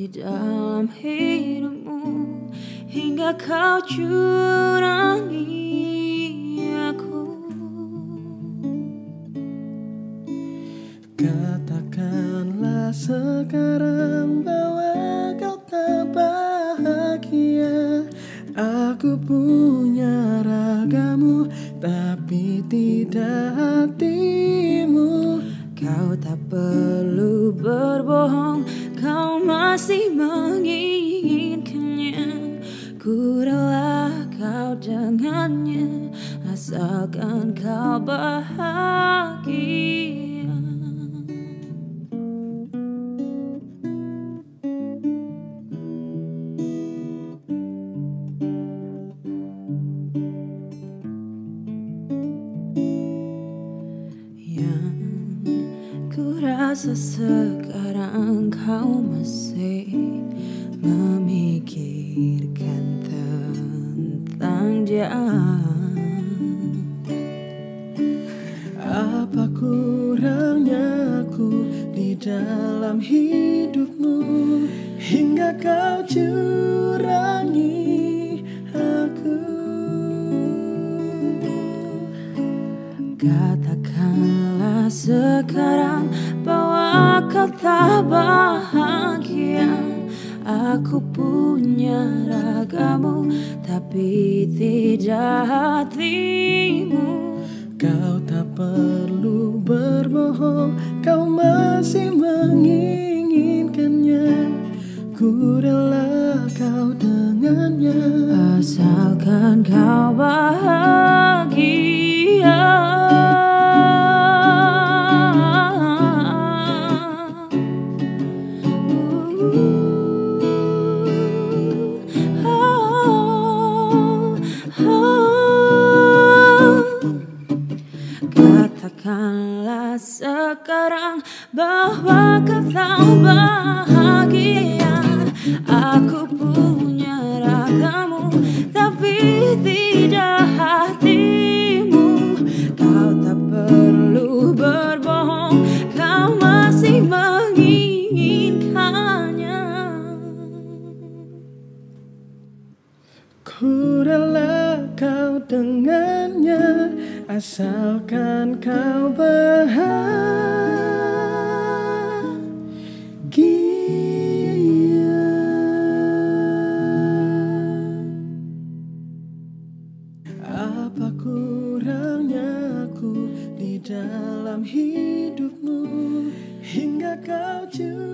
di dalam hidupmu Hingga kau curangi aku. Katakanlah sekarang bahwa kau tak bahagia. Aku punya ragamu tapi tidak hatimu. Kau tak perlu berbohong Kau masih menginginkannya. Ku rela kau dengannya Asalkan kau bahagia. Yang ku rasa kau masih memikirkan tentang dia Apa kurangnya aku di dalam hidupmu? Hingga kau curangi aku. Katakanlah sekarang bahwa kau tak bahagia? Aku punya ragamu tapi tidak hatimu. Kau tak perlu berbohong Kau masih menginginkannya. Ku rela kau dengannya. Asalkan kau bahagia Katakanlah sekarang bahwa kau bahagia. Aku punya ragamu tapi tidak hatimu. Kau tak perlu berbohong Kau masih menginginkannya Ku kau dengannya Asalkan kau bahagia. Apa kurangnya aku di dalam hidupmu? Hingga kau curangi